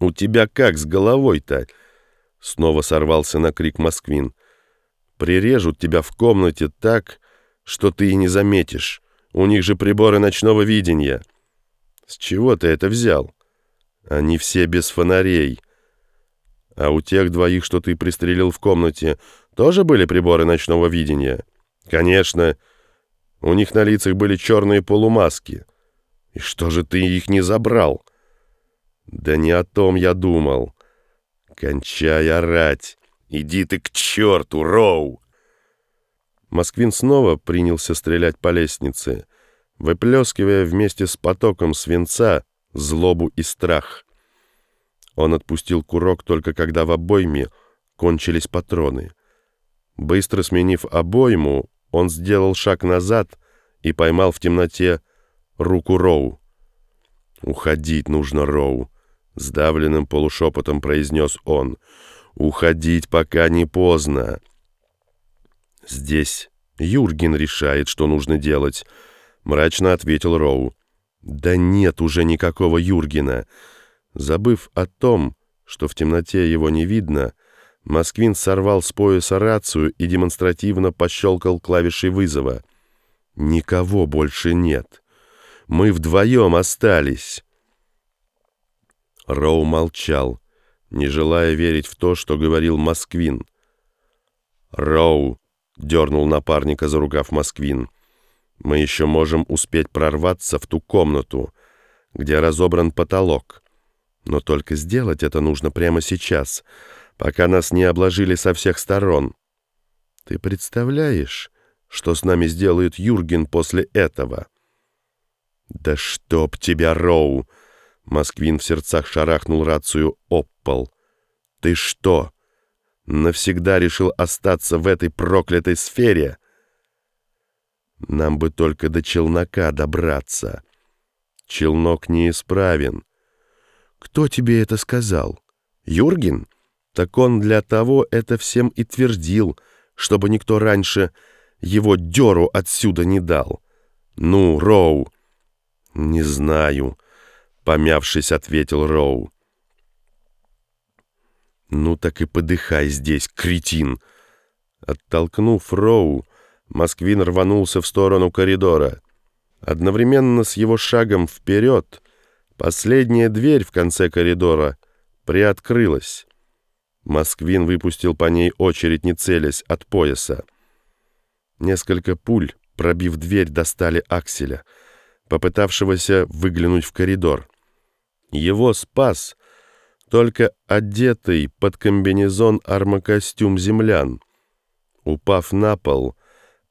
«У тебя как с головой-то?» Снова сорвался на крик Москвин. «Прирежут тебя в комнате так, что ты и не заметишь. У них же приборы ночного видения». «С чего ты это взял?» «Они все без фонарей». «А у тех двоих, что ты пристрелил в комнате, тоже были приборы ночного видения?» «Конечно. У них на лицах были черные полумаски». «И что же ты их не забрал?» «Да не о том я думал. Кончай орать. Иди ты к черту, Роу!» Москвин снова принялся стрелять по лестнице, выплескивая вместе с потоком свинца злобу и страх. Он отпустил курок только когда в обойме кончились патроны. Быстро сменив обойму, он сделал шаг назад и поймал в темноте руку Роу. «Уходить нужно, Роу», — сдавленным полушепотом произнес он. «Уходить, пока не поздно». «Здесь Юрген решает, что нужно делать», — мрачно ответил Роу. «Да нет уже никакого Юргена». Забыв о том, что в темноте его не видно, Москвин сорвал с пояса рацию и демонстративно пощелкал клавишей вызова. «Никого больше нет. Мы вдвоем остались». Роу молчал, не желая верить в то, что говорил Москвин. «Роу!» — дернул напарника за рукав Москвин. «Мы еще можем успеть прорваться в ту комнату, где разобран потолок. Но только сделать это нужно прямо сейчас, пока нас не обложили со всех сторон. Ты представляешь, что с нами сделает Юрген после этого?» «Да чтоб тебя, Роу!» Москвин в сердцах шарахнул рацию об пол. «Ты что, навсегда решил остаться в этой проклятой сфере?» «Нам бы только до челнока добраться. Челнок неисправен». «Кто тебе это сказал? Юрген? Так он для того это всем и твердил, чтобы никто раньше его дёру отсюда не дал. Ну, Роу!» «Не знаю». — помявшись, ответил Роу. «Ну так и подыхай здесь, кретин!» Оттолкнув Роу, Москвин рванулся в сторону коридора. Одновременно с его шагом вперед последняя дверь в конце коридора приоткрылась. Москвин выпустил по ней очередь, не целясь, от пояса. Несколько пуль, пробив дверь, достали Акселя, попытавшегося выглянуть в коридор. Его спас только одетый под комбинезон армокостюм землян. Упав на пол,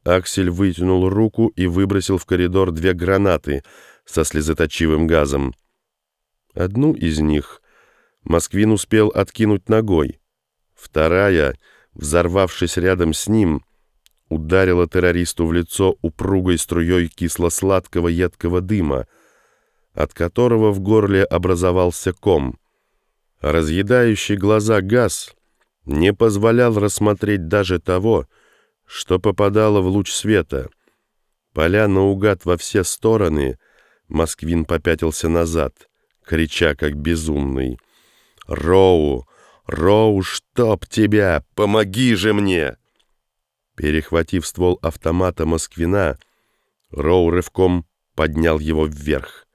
Аксель вытянул руку и выбросил в коридор две гранаты со слезоточивым газом. Одну из них Москвин успел откинуть ногой. Вторая, взорвавшись рядом с ним, ударила террористу в лицо упругой струей кисло-сладкого едкого дыма, от которого в горле образовался ком. Разъедающий глаза газ не позволял рассмотреть даже того, что попадало в луч света. Поля наугад во все стороны, Москвин попятился назад, крича как безумный. «Роу! Роу, чтоб тебя! Помоги же мне!» Перехватив ствол автомата Москвина, Роу рывком поднял его вверх.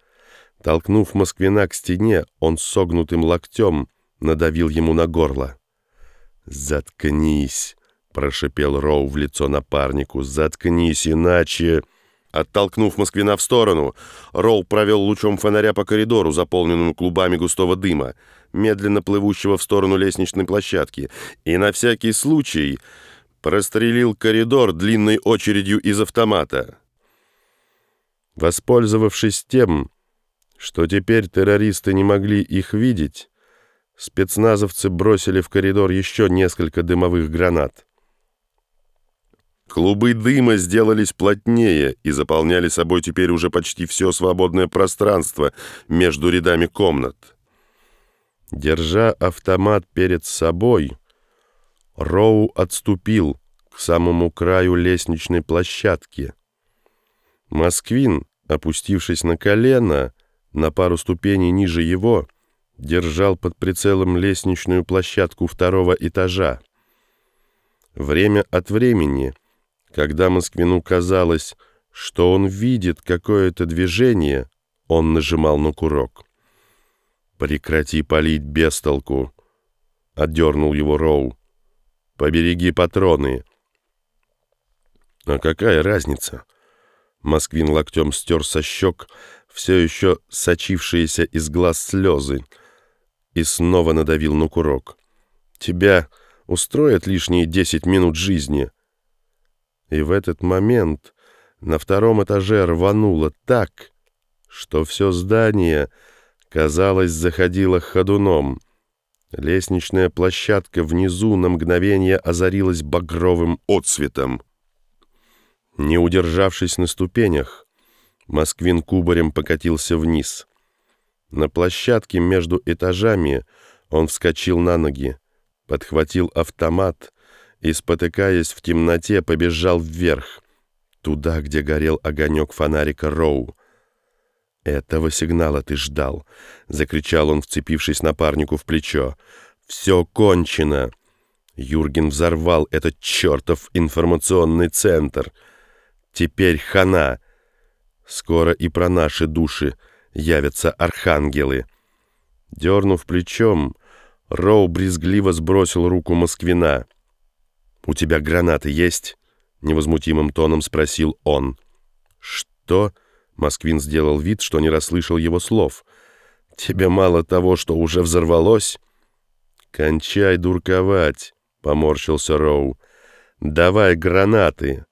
Толкнув Москвина к стене, он согнутым локтем надавил ему на горло. «Заткнись!» — прошипел Роу в лицо напарнику. «Заткнись, иначе...» Оттолкнув Москвина в сторону, Роу провел лучом фонаря по коридору, заполненному клубами густого дыма, медленно плывущего в сторону лестничной площадки, и на всякий случай прострелил коридор длинной очередью из автомата. Воспользовавшись тем, что теперь террористы не могли их видеть, спецназовцы бросили в коридор еще несколько дымовых гранат. Клубы дыма сделались плотнее и заполняли собой теперь уже почти все свободное пространство между рядами комнат. Держа автомат перед собой, Роу отступил к самому краю лестничной площадки. Москвин, опустившись на колено, на пару ступеней ниже его, держал под прицелом лестничную площадку второго этажа. Время от времени, когда Москвину казалось, что он видит какое-то движение, он нажимал на курок. «Прекрати палить без толку!» — отдернул его Роу. «Побереги патроны!» «А какая разница?» Москвин локтем стер со щек все еще сочившиеся из глаз слезы и снова надавил на курок. «Тебя устроят лишние десять минут жизни?» И в этот момент на втором этаже рвануло так, что все здание, казалось, заходило ходуном. Лестничная площадка внизу на мгновение озарилась багровым отсветом. Не удержавшись на ступенях, Москвин кубарем покатился вниз. На площадке между этажами он вскочил на ноги, подхватил автомат и, спотыкаясь в темноте, побежал вверх, туда, где горел огонек фонарика Роу. «Этого сигнала ты ждал!» — закричал он, вцепившись напарнику в плечо. «Все кончено!» Юрген взорвал этот чертов информационный центр. «Теперь хана!» Скоро и про наши души явятся архангелы. Дернув плечом, Роу брезгливо сбросил руку Москвина. «У тебя гранаты есть?» — невозмутимым тоном спросил он. «Что?» — Москвин сделал вид, что не расслышал его слов. «Тебе мало того, что уже взорвалось?» «Кончай дурковать», — поморщился Роу. «Давай гранаты!»